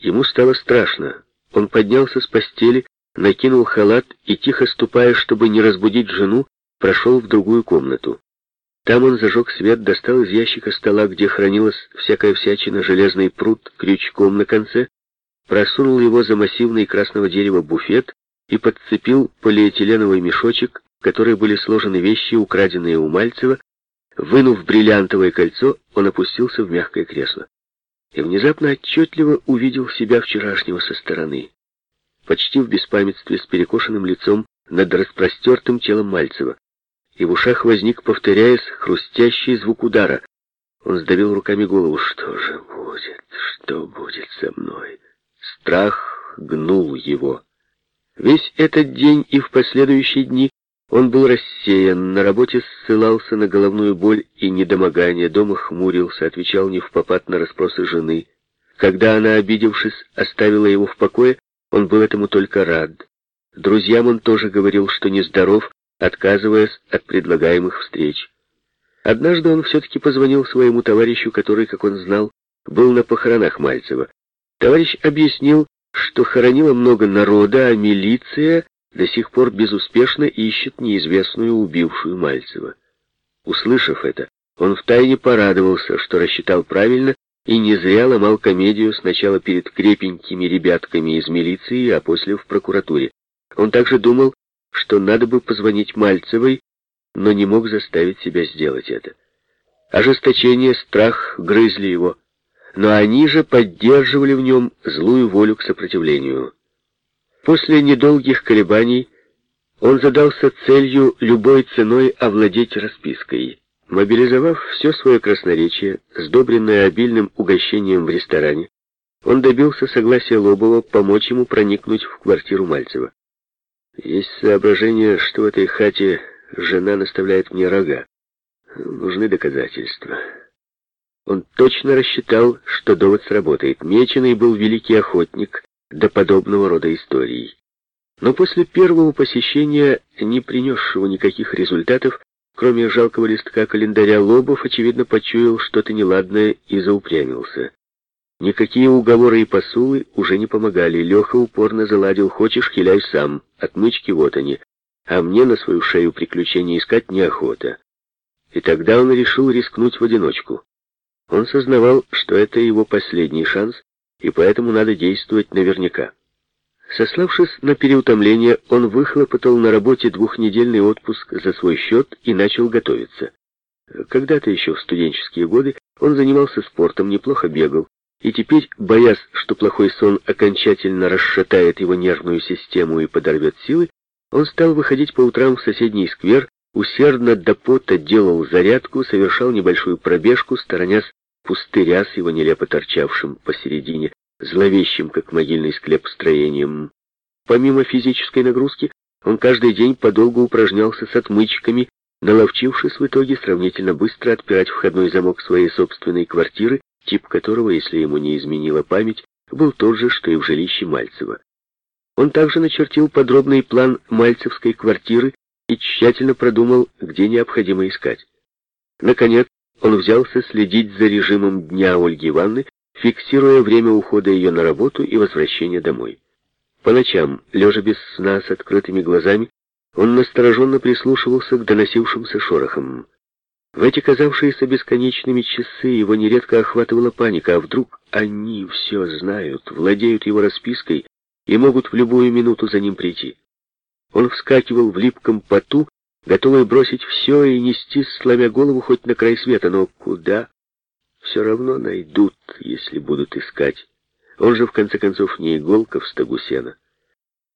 Ему стало страшно. Он поднялся с постели, накинул халат и, тихо ступая, чтобы не разбудить жену, прошел в другую комнату. Там он зажег свет, достал из ящика стола, где хранилась всякая всячина, железный пруд крючком на конце, просунул его за массивный красного дерева буфет и подцепил полиэтиленовый мешочек, в который были сложены вещи, украденные у Мальцева. Вынув бриллиантовое кольцо, он опустился в мягкое кресло. И внезапно отчетливо увидел себя вчерашнего со стороны. Почти в беспамятстве, с перекошенным лицом, над распростертым телом Мальцева. И в ушах возник, повторяясь, хрустящий звук удара. Он сдавил руками голову. «Что же будет? Что будет со мной?» Страх гнул его. Весь этот день и в последующие дни он был рассеян, на работе ссылался на головную боль и недомогание, дома хмурился, отвечал не в попад на расспросы жены. Когда она, обидевшись, оставила его в покое, он был этому только рад. Друзьям он тоже говорил, что нездоров, отказываясь от предлагаемых встреч. Однажды он все-таки позвонил своему товарищу, который, как он знал, был на похоронах Мальцева. Товарищ объяснил, что хоронило много народа, а милиция до сих пор безуспешно ищет неизвестную убившую Мальцева. Услышав это, он втайне порадовался, что рассчитал правильно и не зря ломал комедию сначала перед крепенькими ребятками из милиции, а после в прокуратуре. Он также думал, что надо бы позвонить Мальцевой, но не мог заставить себя сделать это. Ожесточение, страх грызли его но они же поддерживали в нем злую волю к сопротивлению. После недолгих колебаний он задался целью любой ценой овладеть распиской. Мобилизовав все свое красноречие, сдобренное обильным угощением в ресторане, он добился согласия Лобова помочь ему проникнуть в квартиру Мальцева. Есть соображение, что в этой хате жена наставляет мне рога. Нужны доказательства. Он точно рассчитал, что довод сработает. Меченый был великий охотник до подобного рода историй. Но после первого посещения, не принесшего никаких результатов, кроме жалкого листка календаря, Лобов, очевидно, почуял что-то неладное и заупрямился. Никакие уговоры и посулы уже не помогали. Леха упорно заладил «хочешь, хиляй сам, отмычки вот они, а мне на свою шею приключения искать неохота». И тогда он решил рискнуть в одиночку. Он сознавал, что это его последний шанс, и поэтому надо действовать наверняка. Сославшись на переутомление, он выхлопотал на работе двухнедельный отпуск за свой счет и начал готовиться. Когда-то еще в студенческие годы он занимался спортом, неплохо бегал, и теперь, боясь, что плохой сон окончательно расшатает его нервную систему и подорвет силы, он стал выходить по утрам в соседний сквер, усердно до пота делал зарядку, совершал небольшую пробежку, сторонясь пустыря с его нелепо торчавшим посередине, зловещим, как могильный склеп, строением. Помимо физической нагрузки, он каждый день подолгу упражнялся с отмычками, наловчившись в итоге сравнительно быстро отпирать входной замок своей собственной квартиры, тип которого, если ему не изменила память, был тот же, что и в жилище Мальцева. Он также начертил подробный план мальцевской квартиры и тщательно продумал, где необходимо искать. Наконец, он взялся следить за режимом дня Ольги Ивановны, фиксируя время ухода ее на работу и возвращения домой. По ночам, лежа без сна с открытыми глазами, он настороженно прислушивался к доносившимся шорохам. В эти казавшиеся бесконечными часы его нередко охватывала паника, а вдруг они все знают, владеют его распиской и могут в любую минуту за ним прийти. Он вскакивал в липком поту готовый бросить все и нести, сломя голову хоть на край света, но куда? Все равно найдут, если будут искать. Он же, в конце концов, не иголка в стогу сена.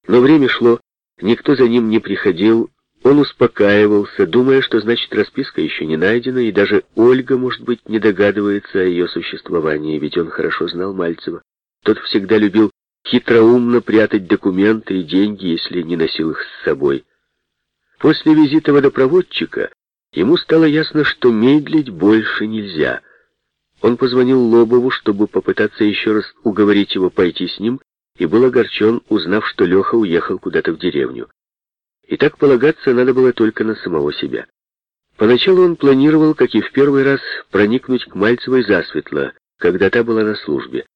Но время шло, никто за ним не приходил, он успокаивался, думая, что значит расписка еще не найдена, и даже Ольга, может быть, не догадывается о ее существовании, ведь он хорошо знал Мальцева. Тот всегда любил хитроумно прятать документы и деньги, если не носил их с собой. После визита водопроводчика ему стало ясно, что медлить больше нельзя. Он позвонил Лобову, чтобы попытаться еще раз уговорить его пойти с ним, и был огорчен, узнав, что Леха уехал куда-то в деревню. И так полагаться надо было только на самого себя. Поначалу он планировал, как и в первый раз, проникнуть к Мальцевой засветло, когда та была на службе.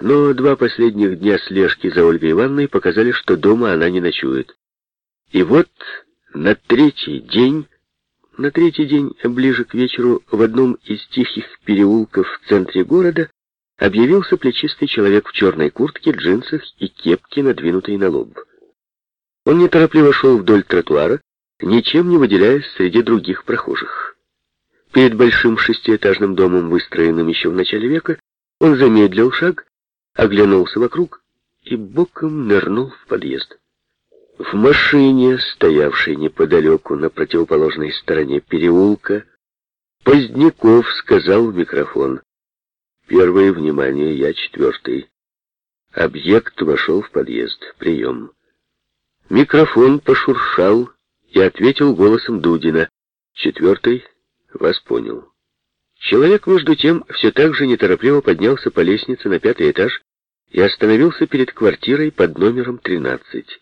Но два последних дня слежки за Ольгой Ивановной показали, что дома она не ночует. И вот на третий день, на третий день, ближе к вечеру, в одном из тихих переулков в центре города объявился плечистый человек в черной куртке, джинсах и кепке, надвинутой на лоб. Он неторопливо шел вдоль тротуара, ничем не выделяясь среди других прохожих. Перед большим шестиэтажным домом, выстроенным еще в начале века, он замедлил шаг, оглянулся вокруг и боком нырнул в подъезд. В машине, стоявшей неподалеку на противоположной стороне переулка, Поздняков сказал в микрофон. «Первое внимание, я четвертый». Объект вошел в подъезд. Прием. Микрофон пошуршал и ответил голосом Дудина. Четвертый вас понял. Человек, между тем, все так же неторопливо поднялся по лестнице на пятый этаж и остановился перед квартирой под номером 13.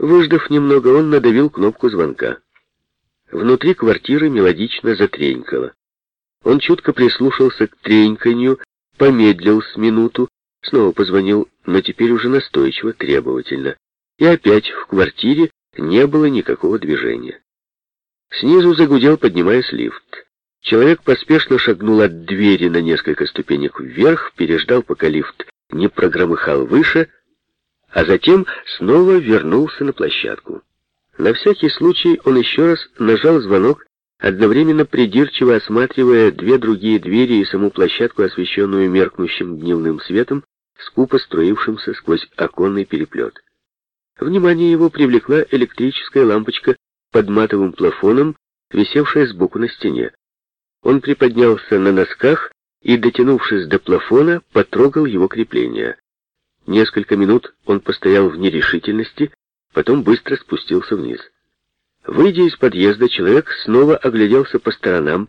Выждав немного, он надавил кнопку звонка. Внутри квартиры мелодично затренькало. Он чутко прислушался к треньканью, помедлил с минуту, снова позвонил, но теперь уже настойчиво, требовательно и опять в квартире не было никакого движения. Снизу загудел, поднимаясь лифт. Человек поспешно шагнул от двери на несколько ступенек вверх, переждал, пока лифт не прогромыхал выше, а затем снова вернулся на площадку. На всякий случай он еще раз нажал звонок, одновременно придирчиво осматривая две другие двери и саму площадку, освещенную меркнущим дневным светом, скупо струившимся сквозь оконный переплет. Внимание его привлекла электрическая лампочка под матовым плафоном, висевшая сбоку на стене. Он приподнялся на носках и, дотянувшись до плафона, потрогал его крепление. Несколько минут он постоял в нерешительности, потом быстро спустился вниз. Выйдя из подъезда, человек снова огляделся по сторонам,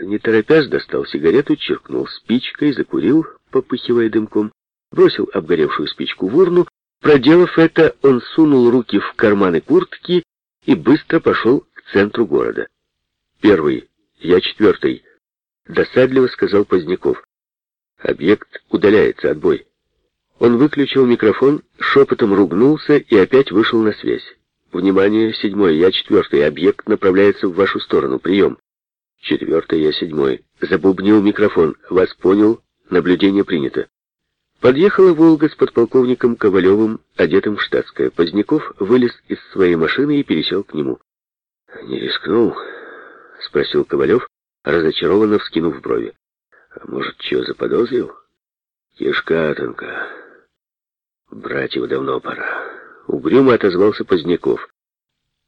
не торопясь достал сигарету, чиркнул спичкой, закурил, попыхивая дымком, бросил обгоревшую спичку в урну Проделав это, он сунул руки в карманы куртки и быстро пошел к центру города. «Первый, я четвертый», — досадливо сказал Поздняков. «Объект удаляется, отбой». Он выключил микрофон, шепотом ругнулся и опять вышел на связь. «Внимание, седьмой, я четвертый, объект направляется в вашу сторону, прием». «Четвертый, я седьмой». Забубнил микрофон. «Вас понял, наблюдение принято». Подъехала «Волга» с подполковником Ковалевым, одетым в штатское. Поздняков вылез из своей машины и пересел к нему. «Не рискнул?» — спросил Ковалев, разочарованно вскинув брови. «А может, чего заподозрил?» «Кишка тонка. Брать его давно пора». Угрюмо отозвался Поздняков.